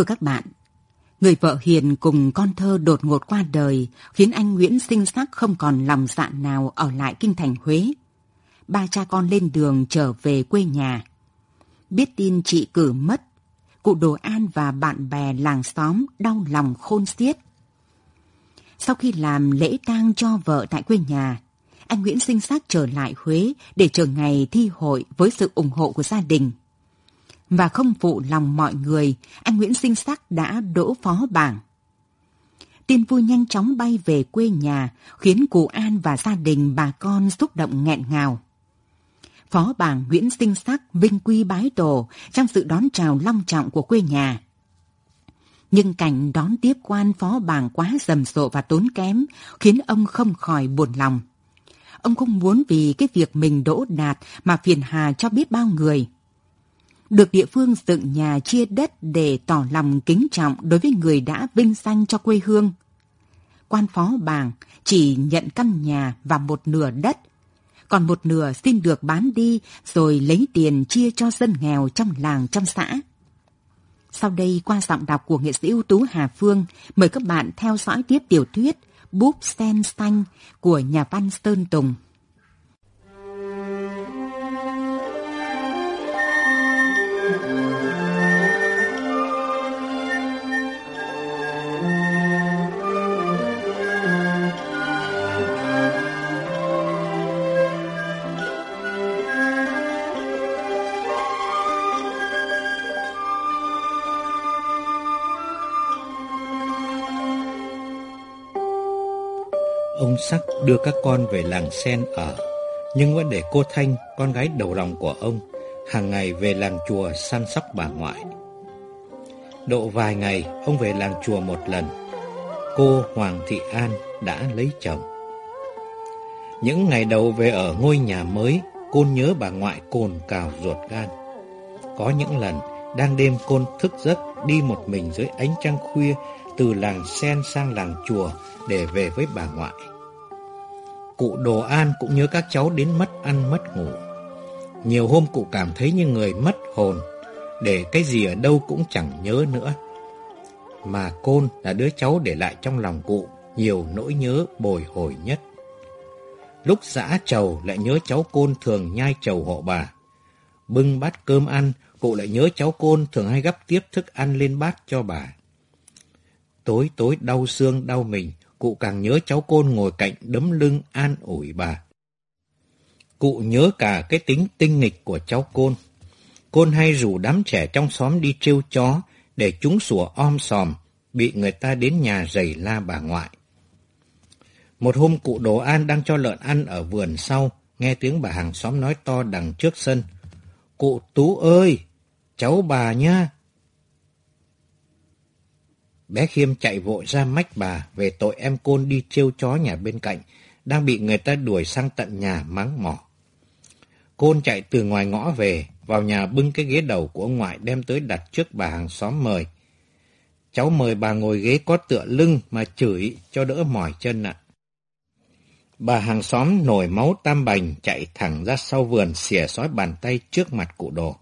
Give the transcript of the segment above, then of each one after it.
Thưa các bạn, người vợ hiền cùng con thơ đột ngột qua đời khiến anh Nguyễn sinh sắc không còn lòng dạ nào ở lại kinh thành Huế. Ba cha con lên đường trở về quê nhà. Biết tin chị cử mất, cụ Đồ An và bạn bè làng xóm đau lòng khôn xiết. Sau khi làm lễ tang cho vợ tại quê nhà, anh Nguyễn sinh sắc trở lại Huế để chờ ngày thi hội với sự ủng hộ của gia đình và không phụ lòng mọi người, anh Nguyễn Sinh Sắc đã đỗ phó bảng. Tin vui nhanh chóng bay về quê nhà, khiến cụ An và gia đình bà con xúc động nghẹn ngào. Phó bảng Nguyễn Sinh Sắc vinh quy bái tổ trong sự đón chào long trọng của quê nhà. Nhưng cảnh đón tiếp quan phó bảng quá rầm rộ và tốn kém khiến ông không khỏi buồn lòng. Ông không muốn vì cái việc mình đỗ đạt mà phiền hà cho biết bao người được địa phương dựng nhà chia đất để tỏ lòng kính trọng đối với người đã vinh danh cho quê hương. Quan phó bảng chỉ nhận căn nhà và một nửa đất, còn một nửa xin được bán đi rồi lấy tiền chia cho dân nghèo trong làng trong xã. Sau đây qua giọng đọc của nghệ sĩ ưu tú Hà Phương, mời các bạn theo dõi tiếp tiểu thuyết Búp Sen Xanh của nhà văn Sơn Tùng. Sắc đưa các con về làng sen ở, nhưng vẫn để cô Thanh, con gái đầu lòng của ông, hàng ngày về làng chùa săn sóc bà ngoại. Độ vài ngày, ông về làng chùa một lần. Cô Hoàng Thị An đã lấy chồng. Những ngày đầu về ở ngôi nhà mới, Côn nhớ bà ngoại cồn cào ruột gan. Có những lần, đang đêm Côn thức giấc đi một mình dưới ánh trăng khuya từ làng sen sang làng chùa để về với bà ngoại. Cụ Đồ An cũng nhớ các cháu đến mất ăn mất ngủ. Nhiều hôm cụ cảm thấy như người mất hồn, để cái gì ở đâu cũng chẳng nhớ nữa. Mà Côn là đứa cháu để lại trong lòng cụ nhiều nỗi nhớ bồi hồi nhất. Lúc giã trầu lại nhớ cháu Côn thường nhai trầu hộ bà. Bưng bát cơm ăn, cụ lại nhớ cháu Côn thường hay gấp tiếp thức ăn lên bát cho bà. Tối tối đau xương đau mình, cụ càng nhớ cháu Côn ngồi cạnh đấm lưng an ủi bà. Cụ nhớ cả cái tính tinh nghịch của cháu Côn. Côn hay rủ đám trẻ trong xóm đi trêu chó để chúng sủa om sòm, bị người ta đến nhà giày la bà ngoại. Một hôm cụ Đồ An đang cho lợn ăn ở vườn sau, nghe tiếng bà hàng xóm nói to đằng trước sân. Cụ Tú ơi, cháu bà nha. Bé Khiêm chạy vội ra mách bà về tội em côn đi trêu chó nhà bên cạnh, đang bị người ta đuổi sang tận nhà mắng mỏ. Côn chạy từ ngoài ngõ về, vào nhà bưng cái ghế đầu của ông ngoại đem tới đặt trước bà hàng xóm mời. Cháu mời bà ngồi ghế có tựa lưng mà chửi cho đỡ mỏi chân ạ. Bà hàng xóm nổi máu tam bành chạy thẳng ra sau vườn xỉa xói bàn tay trước mặt cụ đồ.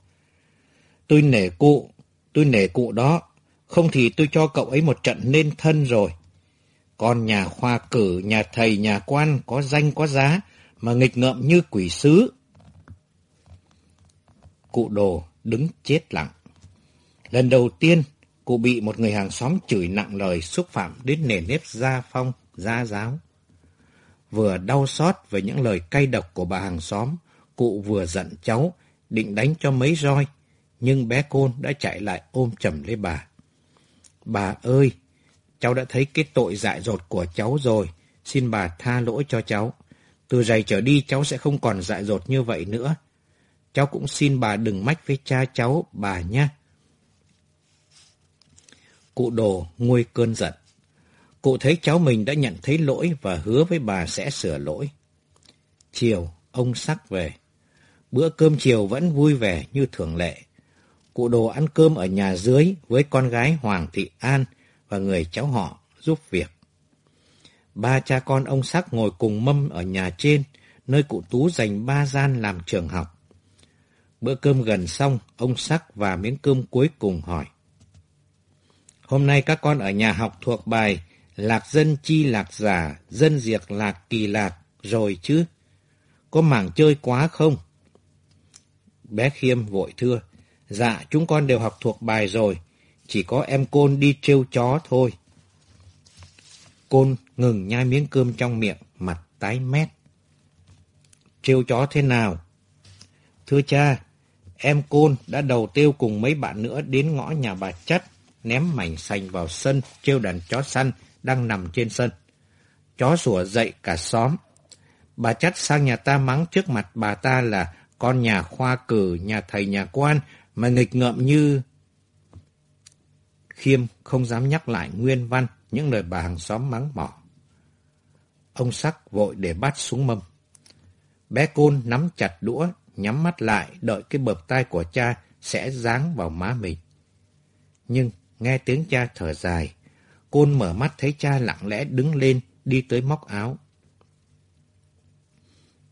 Tôi nể cụ, tôi nể cụ đó, không thì tôi cho cậu ấy một trận nên thân rồi. Con nhà khoa cử, nhà thầy, nhà quan có danh có giá mà nghịch ngợm như quỷ sứ. Cụ đồ đứng chết lặng. Lần đầu tiên, cụ bị một người hàng xóm chửi nặng lời xúc phạm đến nền nếp gia phong, gia giáo. Vừa đau xót về những lời cay độc của bà hàng xóm, cụ vừa giận cháu, định đánh cho mấy roi, nhưng bé Côn đã chạy lại ôm chầm lấy bà. Bà ơi, cháu đã thấy cái tội dại dột của cháu rồi, xin bà tha lỗi cho cháu. Từ giày trở đi cháu sẽ không còn dại dột như vậy nữa. Cháu cũng xin bà đừng mách với cha cháu, bà nhé. Cụ đồ nguôi cơn giận. Cụ thấy cháu mình đã nhận thấy lỗi và hứa với bà sẽ sửa lỗi. Chiều, ông sắc về. Bữa cơm chiều vẫn vui vẻ như thường lệ. Cụ đồ ăn cơm ở nhà dưới với con gái Hoàng Thị An và người cháu họ giúp việc. Ba cha con ông Sắc ngồi cùng mâm ở nhà trên, nơi cụ Tú dành ba gian làm trường học. Bữa cơm gần xong, ông Sắc và miếng cơm cuối cùng hỏi. Hôm nay các con ở nhà học thuộc bài Lạc dân chi lạc giả, dân diệt lạc kỳ lạc, rồi chứ? Có mảng chơi quá không? Bé Khiêm vội thưa. Dạ, chúng con đều học thuộc bài rồi. Chỉ có em Côn đi trêu chó thôi. Côn ngừng nhai miếng cơm trong miệng, mặt tái mét. Trêu chó thế nào? Thưa cha, em Côn đã đầu tiêu cùng mấy bạn nữa đến ngõ nhà bà Chất, ném mảnh sành vào sân, trêu đàn chó săn đang nằm trên sân. Chó sủa dậy cả xóm. Bà Chất sang nhà ta mắng trước mặt bà ta là con nhà khoa cử, nhà thầy nhà quan, mà nghịch ngợm như... Khiêm không dám nhắc lại nguyên văn những lời bà hàng xóm mắng mỏ. Ông sắc vội để bát xuống mâm. Bé Côn nắm chặt đũa, nhắm mắt lại đợi cái bợp tay của cha sẽ giáng vào má mình. Nhưng nghe tiếng cha thở dài, Côn mở mắt thấy cha lặng lẽ đứng lên đi tới móc áo.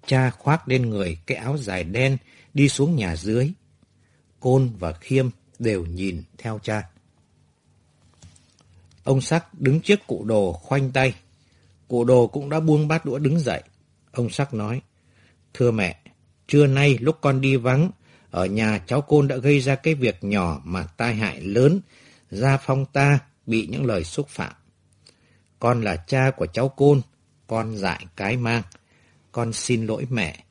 Cha khoác lên người cái áo dài đen đi xuống nhà dưới. Côn và Khiêm đều nhìn theo cha. Ông Sắc đứng trước cụ đồ khoanh tay. Cụ đồ cũng đã buông bát đũa đứng dậy. Ông Sắc nói, Thưa mẹ, trưa nay lúc con đi vắng, ở nhà cháu Côn đã gây ra cái việc nhỏ mà tai hại lớn, gia phong ta bị những lời xúc phạm. Con là cha của cháu Côn, con dại cái mang, con xin lỗi mẹ.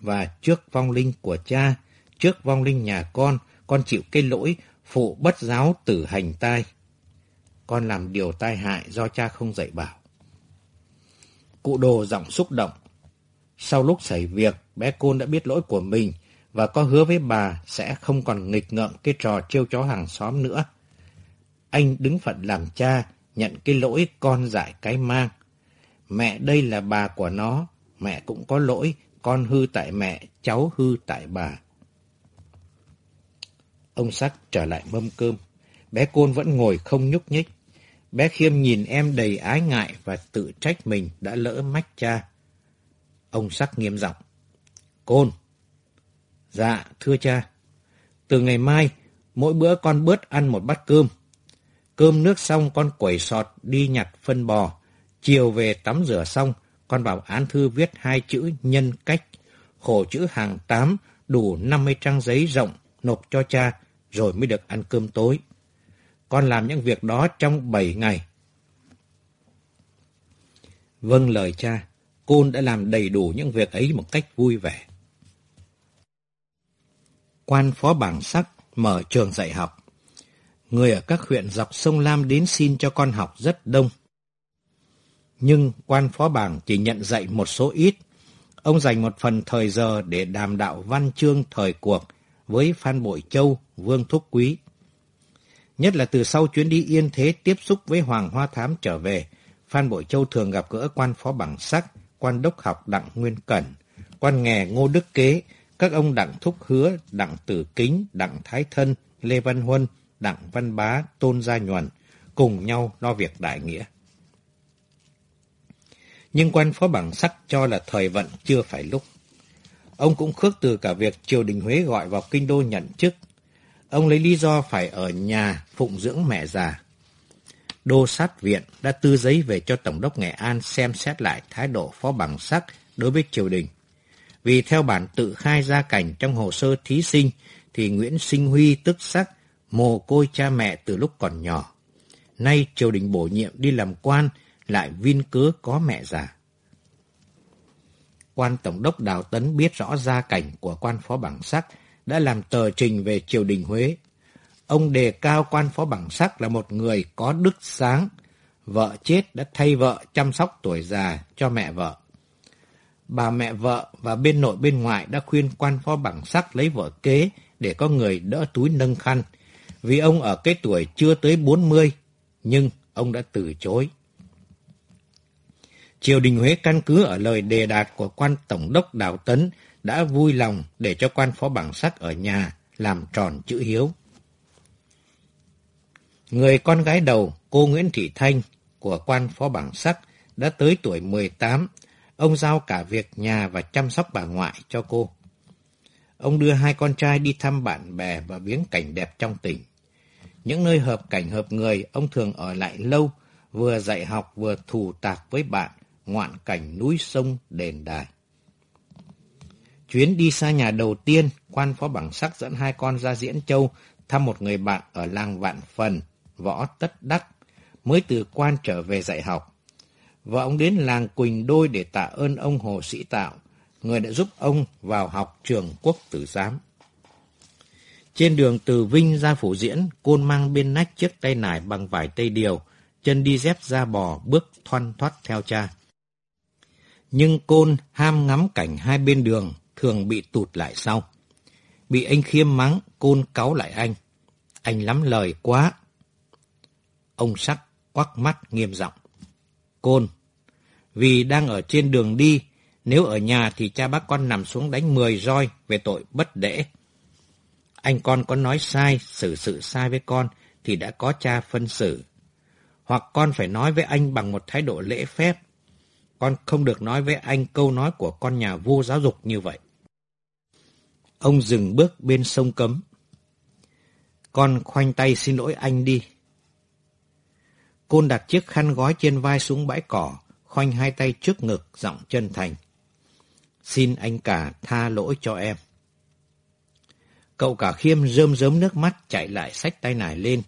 Và trước vong linh của cha, trước vong linh nhà con, con chịu cái lỗi phụ bất giáo tử hành tai. Con làm điều tai hại do cha không dạy bảo. Cụ đồ giọng xúc động. Sau lúc xảy việc, bé Côn đã biết lỗi của mình và có hứa với bà sẽ không còn nghịch ngợm cái trò trêu chó hàng xóm nữa. Anh đứng phận làm cha, nhận cái lỗi con dại cái mang. Mẹ đây là bà của nó, mẹ cũng có lỗi, con hư tại mẹ, cháu hư tại bà. Ông Sắc trở lại mâm cơm. Bé Côn vẫn ngồi không nhúc nhích. Bé Khiêm nhìn em đầy ái ngại và tự trách mình đã lỡ mách cha. Ông Sắc nghiêm giọng. Côn. Dạ, thưa cha. Từ ngày mai, mỗi bữa con bớt ăn một bát cơm. Cơm nước xong con quẩy sọt đi nhặt phân bò. Chiều về tắm rửa xong, con bảo án thư viết hai chữ nhân cách. Khổ chữ hàng tám, đủ 50 trang giấy rộng, nộp cho cha, rồi mới được ăn cơm tối. Con làm những việc đó trong 7 ngày. Vâng lời cha, Côn đã làm đầy đủ những việc ấy một cách vui vẻ. Quan phó bảng sắc mở trường dạy học. Người ở các huyện dọc sông Lam đến xin cho con học rất đông. Nhưng quan phó bảng chỉ nhận dạy một số ít. Ông dành một phần thời giờ để đàm đạo văn chương thời cuộc với Phan Bội Châu, Vương Thúc Quý. Nhất là từ sau chuyến đi yên thế tiếp xúc với Hoàng Hoa Thám trở về, Phan Bội Châu thường gặp gỡ quan phó bảng sắc, quan đốc học Đặng Nguyên Cẩn, quan nghè Ngô Đức Kế, các ông Đặng Thúc Hứa, Đặng Tử Kính, Đặng Thái Thân, Lê Văn Huân, Đặng Văn Bá, Tôn Gia Nhuần, cùng nhau lo việc đại nghĩa. Nhưng quan phó bảng sắc cho là thời vận chưa phải lúc. Ông cũng khước từ cả việc triều đình Huế gọi vào kinh đô nhận chức. Ông lấy lý do phải ở nhà phụng dưỡng mẹ già. Đô sát viện đã tư giấy về cho Tổng đốc Nghệ An xem xét lại thái độ phó bằng sắc đối với triều đình. Vì theo bản tự khai gia cảnh trong hồ sơ thí sinh, thì Nguyễn Sinh Huy tức sắc, mồ côi cha mẹ từ lúc còn nhỏ. Nay triều đình bổ nhiệm đi làm quan, lại vin cớ có mẹ già quan tổng đốc Đào Tấn biết rõ gia cảnh của quan phó bằng sắc, đã làm tờ trình về triều đình Huế. Ông đề cao quan phó bằng sắc là một người có đức sáng, vợ chết đã thay vợ chăm sóc tuổi già cho mẹ vợ. Bà mẹ vợ và bên nội bên ngoại đã khuyên quan phó bằng sắc lấy vợ kế để có người đỡ túi nâng khăn, vì ông ở cái tuổi chưa tới 40, nhưng ông đã từ chối. Triều đình Huế căn cứ ở lời đề đạt của quan tổng đốc Đào Tấn đã vui lòng để cho quan phó bằng sắc ở nhà làm tròn chữ hiếu. Người con gái đầu, cô Nguyễn Thị Thanh của quan phó bằng sắc đã tới tuổi 18, ông giao cả việc nhà và chăm sóc bà ngoại cho cô. Ông đưa hai con trai đi thăm bạn bè và viếng cảnh đẹp trong tỉnh. Những nơi hợp cảnh hợp người, ông thường ở lại lâu, vừa dạy học vừa thù tạc với bạn, ngoạn cảnh núi sông, đền đài. Chuyến đi xa nhà đầu tiên, quan phó bằng sắc dẫn hai con ra Diễn Châu thăm một người bạn ở làng Vạn Phần, Võ Tất Đắc, mới từ quan trở về dạy học. vợ ông đến làng Quỳnh Đôi để tạ ơn ông Hồ Sĩ Tạo, người đã giúp ông vào học trường quốc tử giám. Trên đường từ Vinh ra Phủ Diễn, Côn mang bên nách chiếc tay nải bằng vải tây điều, chân đi dép da bò, bước thoăn thoắt theo cha. Nhưng Côn ham ngắm cảnh hai bên đường, thường bị tụt lại sau. Bị anh khiêm mắng, Côn cáu lại anh. Anh lắm lời quá. Ông sắc quắc mắt nghiêm giọng. Côn, vì đang ở trên đường đi, nếu ở nhà thì cha bác con nằm xuống đánh mười roi về tội bất đễ. Anh con có nói sai, xử sự sai với con thì đã có cha phân xử. Hoặc con phải nói với anh bằng một thái độ lễ phép. Con không được nói với anh câu nói của con nhà vua giáo dục như vậy. Ông dừng bước bên sông cấm. Con khoanh tay xin lỗi anh đi. Côn đặt chiếc khăn gói trên vai xuống bãi cỏ, khoanh hai tay trước ngực, giọng chân thành. Xin anh cả tha lỗi cho em. Cậu cả khiêm rơm rớm nước mắt chạy lại sách tay nải lên.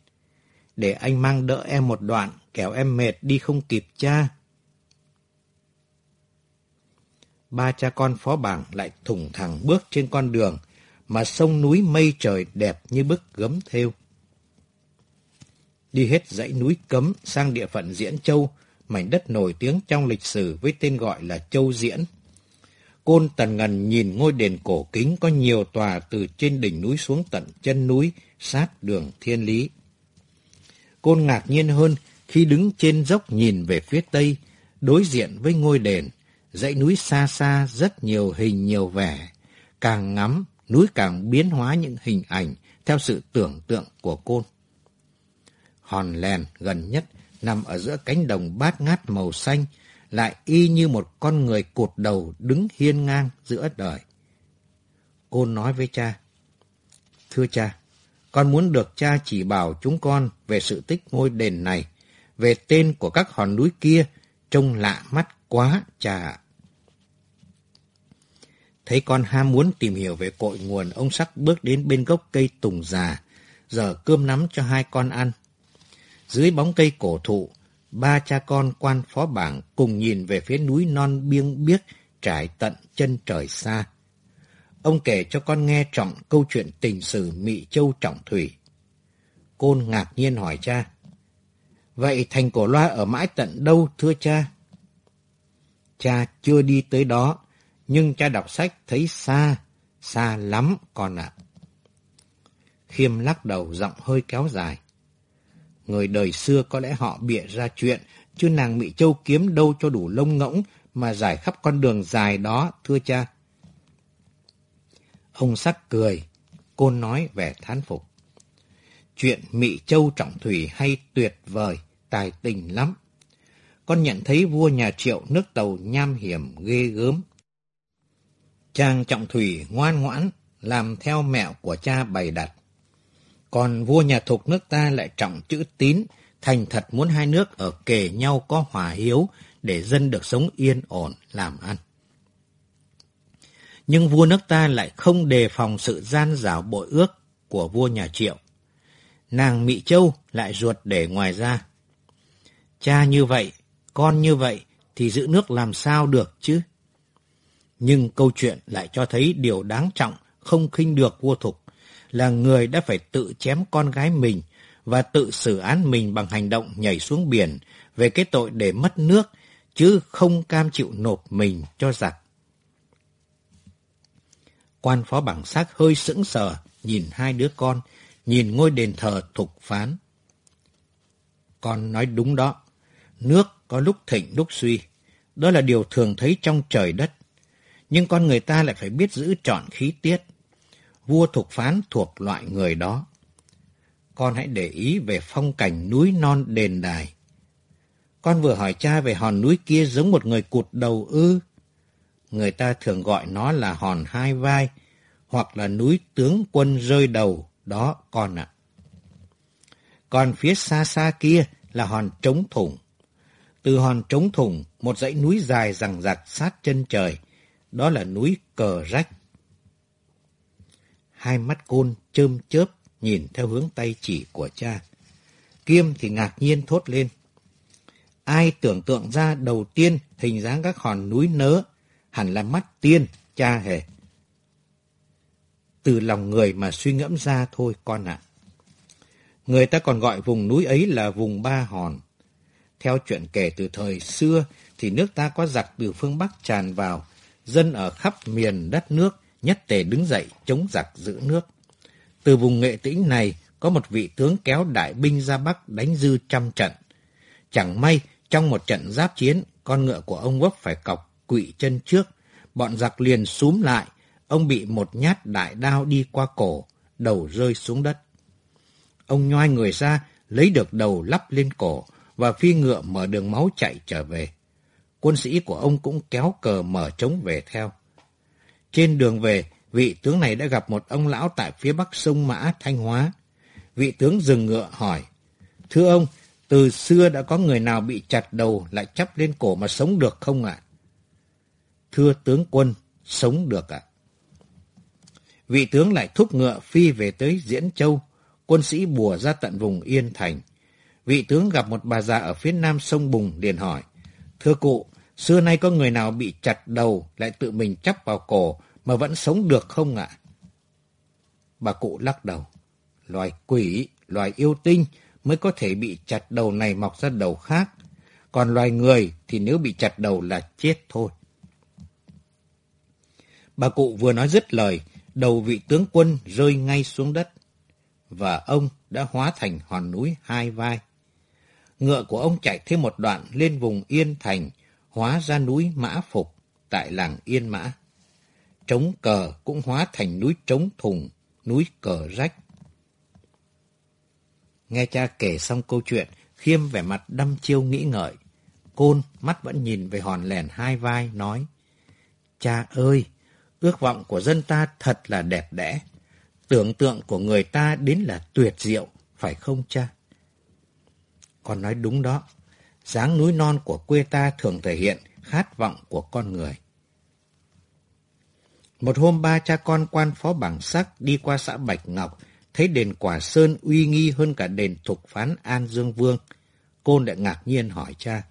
Để anh mang đỡ em một đoạn, kéo em mệt đi không kịp cha. Ba cha con phó bảng lại thủng thẳng bước trên con đường, mà sông núi mây trời đẹp như bức gấm thêu. Đi hết dãy núi cấm sang địa phận Diễn Châu, mảnh đất nổi tiếng trong lịch sử với tên gọi là Châu Diễn. Côn Tần Ngần nhìn ngôi đền cổ kính có nhiều tòa từ trên đỉnh núi xuống tận chân núi, sát đường thiên lý. Côn ngạc nhiên hơn khi đứng trên dốc nhìn về phía tây, đối diện với ngôi đền, dãy núi xa xa rất nhiều hình nhiều vẻ. Càng ngắm, núi càng biến hóa những hình ảnh theo sự tưởng tượng của Côn. Hòn lèn gần nhất nằm ở giữa cánh đồng bát ngát màu xanh, lại y như một con người cột đầu đứng hiên ngang giữa đời. Côn nói với cha, Thưa cha, con muốn được cha chỉ bảo chúng con về sự tích ngôi đền này, về tên của các hòn núi kia, trông lạ mắt quá cha Thấy con ham muốn tìm hiểu về cội nguồn, ông sắc bước đến bên gốc cây tùng già, giờ cơm nắm cho hai con ăn. Dưới bóng cây cổ thụ, ba cha con quan phó bảng cùng nhìn về phía núi non biêng biếc trải tận chân trời xa. Ông kể cho con nghe trọng câu chuyện tình sử Mị Châu Trọng Thủy. Côn ngạc nhiên hỏi cha. Vậy thành cổ loa ở mãi tận đâu thưa cha? Cha chưa đi tới đó, nhưng cha đọc sách thấy xa, xa lắm con ạ. Khiêm lắc đầu giọng hơi kéo dài. Người đời xưa có lẽ họ bịa ra chuyện, chứ nàng Mỹ Châu kiếm đâu cho đủ lông ngỗng mà giải khắp con đường dài đó, thưa cha. Ông sắc cười, côn nói vẻ thán phục. Chuyện Mỹ Châu Trọng Thủy hay tuyệt vời, tài tình lắm. Con nhận thấy vua nhà Triệu nước tàu nham hiểm ghê gớm. Chàng Trọng Thủy ngoan ngoãn, làm theo mẹo của cha bày đặt. Còn vua nhà thục nước ta lại trọng chữ tín, thành thật muốn hai nước ở kề nhau có hòa hiếu để dân được sống yên ổn, làm ăn. Nhưng vua nước ta lại không đề phòng sự gian dảo bội ước của vua nhà Triệu. Nàng Mỹ Châu lại ruột để ngoài ra. Cha như vậy, con như vậy, thì giữ nước làm sao được chứ? Nhưng câu chuyện lại cho thấy điều đáng trọng không khinh được vua thục là người đã phải tự chém con gái mình và tự xử án mình bằng hành động nhảy xuống biển về cái tội để mất nước, chứ không cam chịu nộp mình cho giặc. Quan phó bảng sắc hơi sững sờ, nhìn hai đứa con, nhìn ngôi đền thờ thục phán. Con nói đúng đó, nước có lúc thịnh lúc suy, đó là điều thường thấy trong trời đất. Nhưng con người ta lại phải biết giữ chọn khí tiết. Vua thục phán thuộc loại người đó. Con hãy để ý về phong cảnh núi non đền đài. Con vừa hỏi cha về hòn núi kia giống một người cụt đầu ư. Người ta thường gọi nó là hòn hai vai, hoặc là núi tướng quân rơi đầu, đó con ạ. Còn phía xa xa kia là hòn trống thủng. Từ hòn trống thủng, một dãy núi dài rằng rạc sát chân trời, đó là núi cờ rách. Hai mắt côn chơm chớp nhìn theo hướng tay chỉ của cha. Kiêm thì ngạc nhiên thốt lên. Ai tưởng tượng ra đầu tiên hình dáng các hòn núi nớ, hẳn là mắt tiên, cha hề. Từ lòng người mà suy ngẫm ra thôi con ạ. Người ta còn gọi vùng núi ấy là vùng Ba Hòn. Theo chuyện kể từ thời xưa thì nước ta có giặc từ phương Bắc tràn vào, dân ở khắp miền đất nước nhất tề đứng dậy chống giặc giữ nước. Từ vùng nghệ tĩnh này có một vị tướng kéo đại binh ra Bắc đánh dư trăm trận. Chẳng may trong một trận giáp chiến, con ngựa của ông vấp phải cọc quỵ chân trước, bọn giặc liền súm lại, ông bị một nhát đại đao đi qua cổ, đầu rơi xuống đất. Ông nhoai người ra, lấy được đầu lắp lên cổ và phi ngựa mở đường máu chạy trở về. Quân sĩ của ông cũng kéo cờ mở trống về theo. Trên đường về, vị tướng này đã gặp một ông lão tại phía bắc sông Mã, Thanh Hóa. Vị tướng dừng ngựa hỏi, Thưa ông, từ xưa đã có người nào bị chặt đầu lại chắp lên cổ mà sống được không ạ? Thưa tướng quân, sống được ạ. Vị tướng lại thúc ngựa phi về tới Diễn Châu, quân sĩ bùa ra tận vùng Yên Thành. Vị tướng gặp một bà già ở phía nam sông Bùng liền hỏi, Thưa cụ, xưa nay có người nào bị chặt đầu lại tự mình chắp vào cổ mà vẫn sống được không ạ? Bà cụ lắc đầu, loài quỷ, loài yêu tinh mới có thể bị chặt đầu này mọc ra đầu khác. Còn loài người thì nếu bị chặt đầu là chết thôi. Bà cụ vừa nói dứt lời, đầu vị tướng quân rơi ngay xuống đất. Và ông đã hóa thành hòn núi hai vai. Ngựa của ông chạy thêm một đoạn lên vùng Yên Thành, hóa ra núi Mã Phục tại làng Yên Mã. Trống cờ cũng hóa thành núi trống thùng, núi cờ rách. Nghe cha kể xong câu chuyện, Khiêm vẻ mặt đăm chiêu nghĩ ngợi. Côn mắt vẫn nhìn về hòn lèn hai vai, nói Cha ơi, ước vọng của dân ta thật là đẹp đẽ. Tưởng tượng của người ta đến là tuyệt diệu, phải không cha? Con nói đúng đó dáng núi non của quê ta thường thể hiện khát vọng của con người. Một hôm ba cha con quan phó bảng sắc đi qua xã Bạch Ngọc, thấy đền Quả Sơn uy nghi hơn cả đền Thục Phán An Dương Vương. Côn đã ngạc nhiên hỏi cha.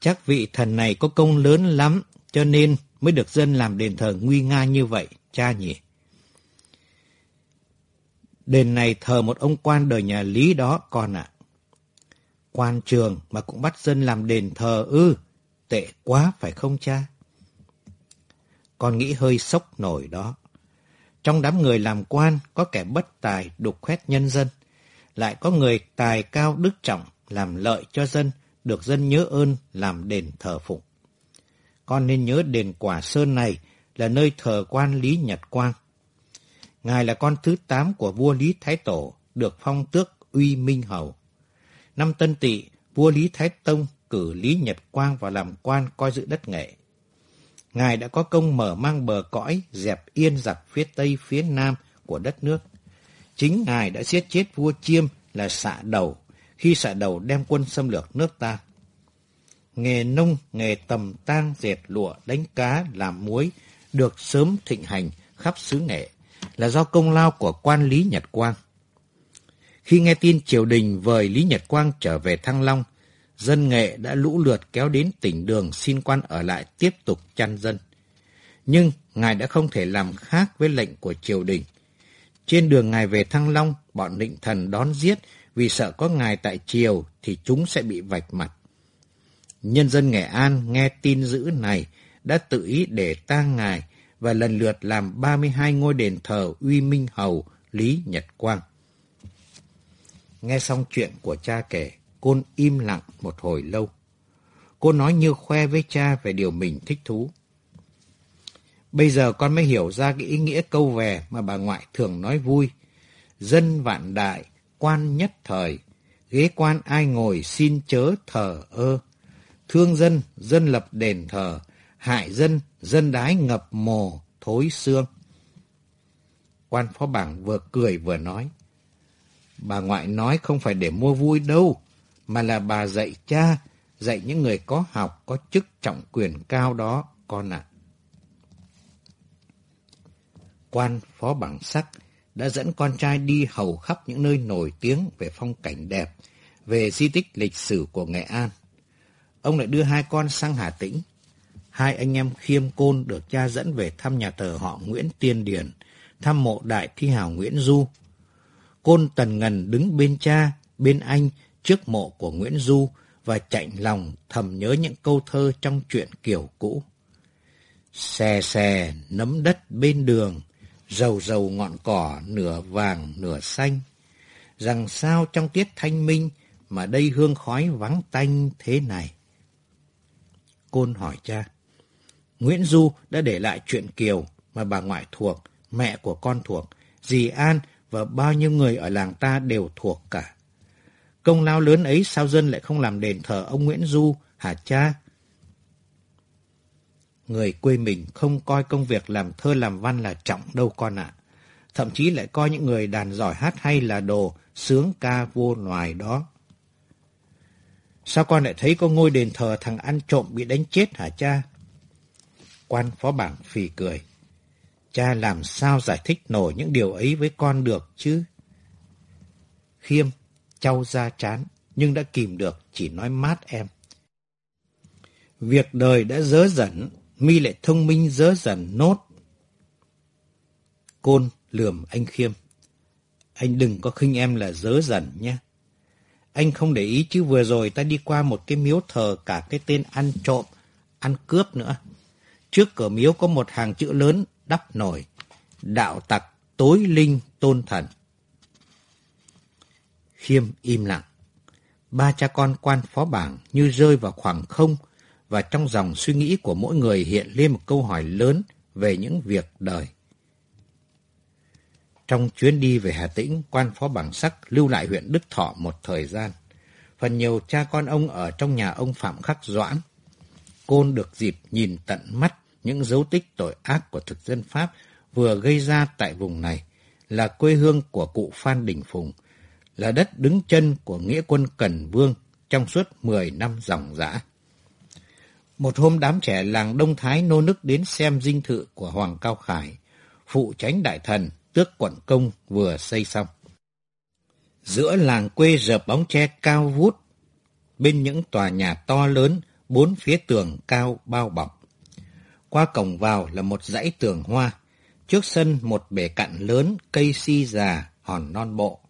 Chắc vị thần này có công lớn lắm, cho nên mới được dân làm đền thờ nguy nga như vậy, cha nhỉ? Đền này thờ một ông quan đời nhà Lý đó, con ạ. Quan trường mà cũng bắt dân làm đền thờ ư, tệ quá phải không cha? Con nghĩ hơi sốc nổi đó. Trong đám người làm quan có kẻ bất tài đục khoét nhân dân, lại có người tài cao đức trọng làm lợi cho dân, được dân nhớ ơn làm đền thờ phụng. Con nên nhớ đền Quả Sơn này là nơi thờ quan Lý Nhật Quang. Ngài là con thứ tám của vua Lý Thái Tổ, được phong tước uy minh hầu. Năm Tân Tỵ, vua Lý Thái Tông cử Lý Nhật Quang vào làm quan coi giữ đất nghệ. Ngài đã có công mở mang bờ cõi, dẹp yên giặc phía tây phía nam của đất nước. Chính Ngài đã giết chết vua Chiêm là xạ đầu, khi xạ đầu đem quân xâm lược nước ta. Nghề nông, nghề tầm tang, dệt lụa, đánh cá, làm muối được sớm thịnh hành khắp xứ nghệ là do công lao của quan Lý Nhật Quang. Khi nghe tin triều đình vời Lý Nhật Quang trở về Thăng Long, dân nghệ đã lũ lượt kéo đến tỉnh đường xin quan ở lại tiếp tục chăn dân. Nhưng ngài đã không thể làm khác với lệnh của triều đình. Trên đường ngài về Thăng Long, bọn định thần đón giết vì sợ có ngài tại triều thì chúng sẽ bị vạch mặt. Nhân dân Nghệ An nghe tin dữ này đã tự ý để tang ngài và lần lượt làm 32 ngôi đền thờ uy minh hầu Lý Nhật Quang. Nghe xong chuyện của cha kể, Côn im lặng một hồi lâu. Cô nói như khoe với cha về điều mình thích thú. Bây giờ con mới hiểu ra cái ý nghĩa câu về mà bà ngoại thường nói vui. Dân vạn đại, quan nhất thời, ghế quan ai ngồi xin chớ thờ ơ. Thương dân, dân lập đền thờ, hại dân, dân đái ngập mồ, thối xương. Quan phó bảng vừa cười vừa nói. Bà ngoại nói không phải để mua vui đâu, mà là bà dạy cha, dạy những người có học, có chức trọng quyền cao đó, con ạ. Quan phó bảng sắc đã dẫn con trai đi hầu khắp những nơi nổi tiếng về phong cảnh đẹp, về di tích lịch sử của Nghệ An. Ông lại đưa hai con sang Hà Tĩnh. Hai anh em khiêm côn được cha dẫn về thăm nhà thờ họ Nguyễn Tiên Điển, thăm mộ đại thi hào Nguyễn Du. Côn Tần Ngần đứng bên cha, bên anh, trước mộ của Nguyễn Du và chạy lòng thầm nhớ những câu thơ trong truyện kiểu cũ. Xè xè nấm đất bên đường, dầu dầu ngọn cỏ nửa vàng nửa xanh. Rằng sao trong tiết thanh minh mà đây hương khói vắng tanh thế này? Côn hỏi cha. Nguyễn Du đã để lại chuyện Kiều mà bà ngoại thuộc, mẹ của con thuộc, dì An và bao nhiêu người ở làng ta đều thuộc cả. Công lao lớn ấy sao dân lại không làm đền thờ ông Nguyễn Du, hả cha? Người quê mình không coi công việc làm thơ làm văn là trọng đâu con ạ. Thậm chí lại coi những người đàn giỏi hát hay là đồ sướng ca vô loài đó. Sao con lại thấy có ngôi đền thờ thằng ăn trộm bị đánh chết hả cha? Quan phó bảng phì cười. Cha làm sao giải thích nổi những điều ấy với con được chứ? Khiêm, trao ra chán, nhưng đã kìm được, chỉ nói mát em. Việc đời đã dớ dẫn, mi lại thông minh dớ dần nốt. Côn lườm anh Khiêm. Anh đừng có khinh em là dớ dần nhé. Anh không để ý chứ vừa rồi ta đi qua một cái miếu thờ cả cái tên ăn trộm, ăn cướp nữa. Trước cửa miếu có một hàng chữ lớn đắp nổi. Đạo tặc tối linh tôn thần. Khiêm im lặng. Ba cha con quan phó bảng như rơi vào khoảng không và trong dòng suy nghĩ của mỗi người hiện lên một câu hỏi lớn về những việc đời. Trong chuyến đi về Hà Tĩnh, quan phó bảng sắc lưu lại huyện Đức Thọ một thời gian. Phần nhiều cha con ông ở trong nhà ông Phạm Khắc Doãn. Côn được dịp nhìn tận mắt những dấu tích tội ác của thực dân Pháp vừa gây ra tại vùng này, là quê hương của cụ Phan Đình Phùng, là đất đứng chân của nghĩa quân Cần Vương trong suốt 10 năm dòng dã. Một hôm đám trẻ làng Đông Thái nô nức đến xem dinh thự của Hoàng Cao Khải, phụ tránh đại thần, tước quận công vừa xây xong. Giữa làng quê rợp bóng tre cao vút, bên những tòa nhà to lớn, bốn phía tường cao bao bọc. Qua cổng vào là một dãy tường hoa, trước sân một bể cạn lớn, cây si già, hòn non bộ.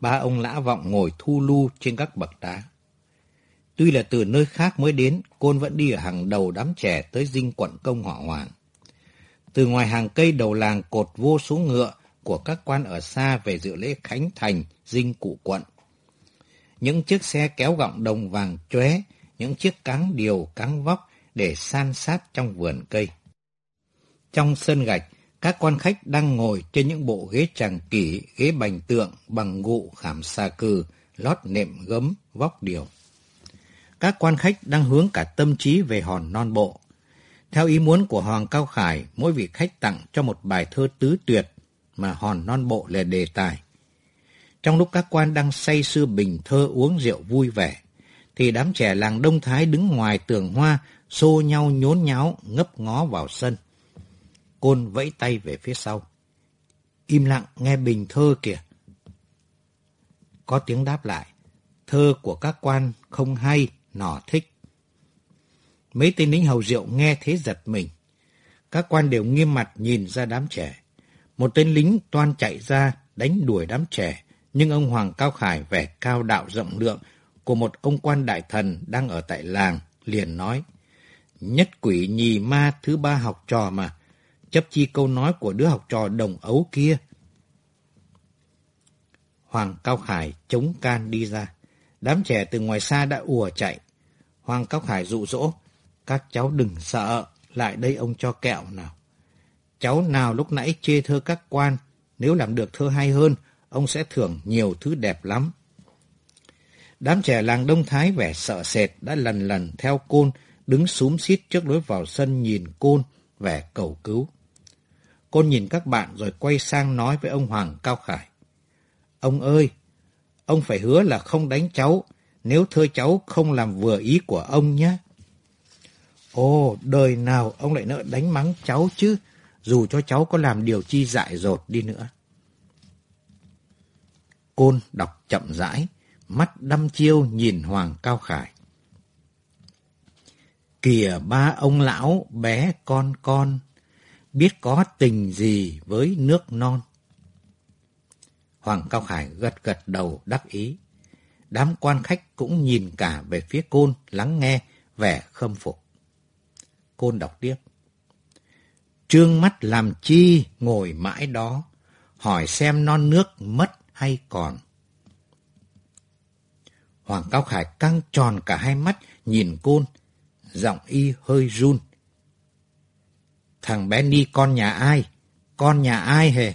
Ba ông lã vọng ngồi thu lu trên các bậc đá. Tuy là từ nơi khác mới đến, Côn vẫn đi ở hàng đầu đám trẻ tới dinh quận công họ Hoàng. Từ ngoài hàng cây đầu làng cột vô số ngựa của các quan ở xa về dự lễ khánh thành dinh cụ quận. Những chiếc xe kéo gọng đồng vàng chóe, những chiếc cáng điều cáng vóc để san sát trong vườn cây. Trong sân gạch, các quan khách đang ngồi trên những bộ ghế tràng kỷ, ghế bành tượng bằng gụ khảm xà cừ, lót nệm gấm, vóc điều. Các quan khách đang hướng cả tâm trí về hòn non bộ. Theo ý muốn của Hoàng Cao Khải, mỗi vị khách tặng cho một bài thơ tứ tuyệt mà hòn non bộ là đề tài. Trong lúc các quan đang say sưa bình thơ uống rượu vui vẻ, thì đám trẻ làng Đông Thái đứng ngoài tường hoa, xô nhau nhốn nháo, ngấp ngó vào sân. Côn vẫy tay về phía sau. Im lặng nghe bình thơ kìa. Có tiếng đáp lại. Thơ của các quan không hay, nỏ thích. Mấy tên lính hầu rượu nghe thế giật mình. Các quan đều nghiêm mặt nhìn ra đám trẻ. Một tên lính toan chạy ra đánh đuổi đám trẻ, nhưng ông Hoàng Cao Khải vẻ cao đạo rộng lượng của một ông quan đại thần đang ở tại làng, liền nói, nhất quỷ nhì ma thứ ba học trò mà, chấp chi câu nói của đứa học trò đồng ấu kia. Hoàng Cao Khải chống can đi ra. Đám trẻ từ ngoài xa đã ùa chạy. Hoàng Cao Khải dụ dỗ, các cháu đừng sợ, lại đây ông cho kẹo nào. Cháu nào lúc nãy chê thơ các quan, nếu làm được thơ hay hơn, ông sẽ thưởng nhiều thứ đẹp lắm. Đám trẻ làng Đông Thái vẻ sợ sệt đã lần lần theo côn, đứng súm xít trước lối vào sân nhìn côn, vẻ cầu cứu. Côn nhìn các bạn rồi quay sang nói với ông Hoàng Cao Khải. Ông ơi, ông phải hứa là không đánh cháu, nếu thơ cháu không làm vừa ý của ông nhé. Ồ, đời nào ông lại nỡ đánh mắng cháu chứ, dù cho cháu có làm điều chi dại dột đi nữa. Côn đọc chậm rãi, mắt đăm chiêu nhìn Hoàng Cao Khải. Kìa ba ông lão bé con con, biết có tình gì với nước non. Hoàng Cao Khải gật gật đầu đắc ý. Đám quan khách cũng nhìn cả về phía côn, lắng nghe, vẻ khâm phục. Côn đọc tiếp. Trương mắt làm chi ngồi mãi đó, hỏi xem non nước mất hay còn. Hoàng Cao Khải căng tròn cả hai mắt nhìn côn, giọng y hơi run. Thằng bé con nhà ai? Con nhà ai hề?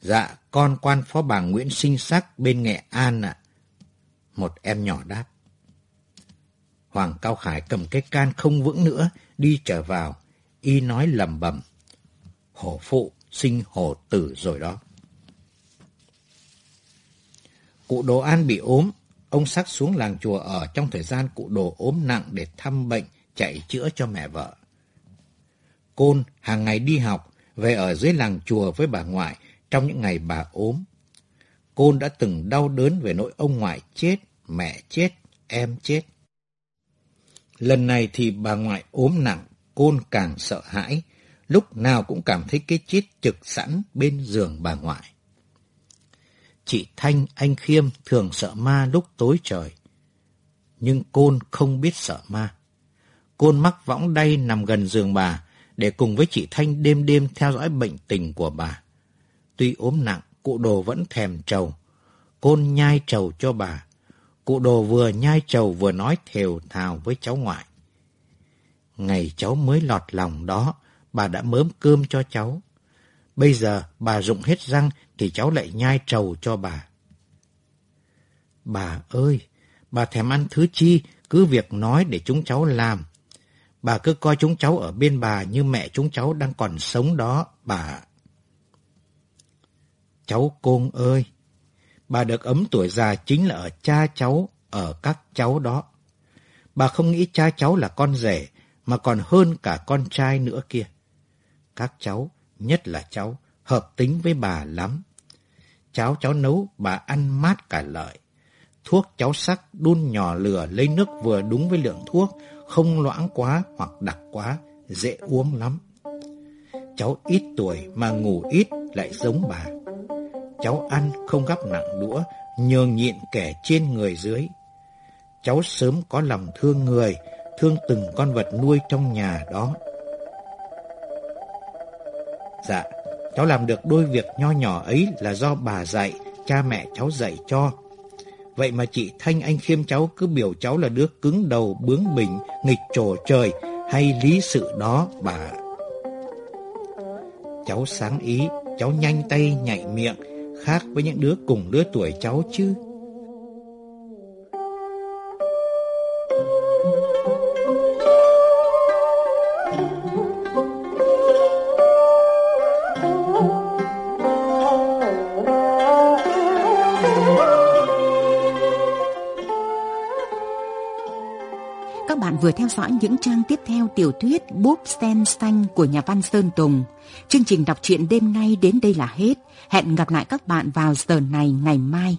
Dạ, con quan phó bà Nguyễn Sinh Sắc bên Nghệ An ạ. Một em nhỏ đáp. Hoàng Cao Khải cầm cái can không vững nữa, đi trở vào. Y nói lầm bầm. Hổ phụ sinh hổ tử rồi đó. Cụ Đồ An bị ốm, ông sắc xuống làng chùa ở trong thời gian cụ Đồ ốm nặng để thăm bệnh, chạy chữa cho mẹ vợ. Côn hàng ngày đi học, về ở dưới làng chùa với bà ngoại trong những ngày bà ốm. Côn đã từng đau đớn về nỗi ông ngoại chết, mẹ chết, em chết. Lần này thì bà ngoại ốm nặng, Côn càng sợ hãi, lúc nào cũng cảm thấy cái chết trực sẵn bên giường bà ngoại. Chị Thanh, anh Khiêm thường sợ ma lúc tối trời. Nhưng Côn không biết sợ ma. Côn mắc võng đay nằm gần giường bà, để cùng với chị Thanh đêm đêm theo dõi bệnh tình của bà. Tuy ốm nặng, cụ đồ vẫn thèm trầu. Côn nhai trầu cho bà. Cụ đồ vừa nhai trầu vừa nói thều thào với cháu ngoại. Ngày cháu mới lọt lòng đó, bà đã mớm cơm cho cháu. Bây giờ bà rụng hết răng thì cháu lại nhai trầu cho bà. Bà ơi, bà thèm ăn thứ chi, cứ việc nói để chúng cháu làm. Bà cứ coi chúng cháu ở bên bà như mẹ chúng cháu đang còn sống đó, bà. Cháu Côn ơi, bà được ấm tuổi già chính là ở cha cháu, ở các cháu đó. Bà không nghĩ cha cháu là con rể, mà còn hơn cả con trai nữa kia. Các cháu, nhất là cháu, hợp tính với bà lắm. Cháo cháu nấu, bà ăn mát cả lợi. Thuốc cháu sắc đun nhỏ lửa lấy nước vừa đúng với lượng thuốc, không loãng quá hoặc đặc quá, dễ uống lắm. Cháu ít tuổi mà ngủ ít lại giống bà. Cháu ăn không gắp nặng đũa, nhường nhịn kẻ trên người dưới. Cháu sớm có lòng thương người, thương từng con vật nuôi trong nhà đó. Dạ, cháu làm được đôi việc nho nhỏ ấy là do bà dạy, cha mẹ cháu dạy cho. Vậy mà chị Thanh Anh Khiêm cháu cứ biểu cháu là đứa cứng đầu, bướng bỉnh, nghịch trổ trời hay lý sự đó bà. Cháu sáng ý, cháu nhanh tay nhạy miệng, khác với những đứa cùng lứa tuổi cháu chứ. Theo dõi những trang tiếp theo tiểu thuyết Búp Sen Xanh của nhà văn Sơn Tùng. Chương trình đọc truyện đêm nay đến đây là hết. Hẹn gặp lại các bạn vào giờ này ngày mai.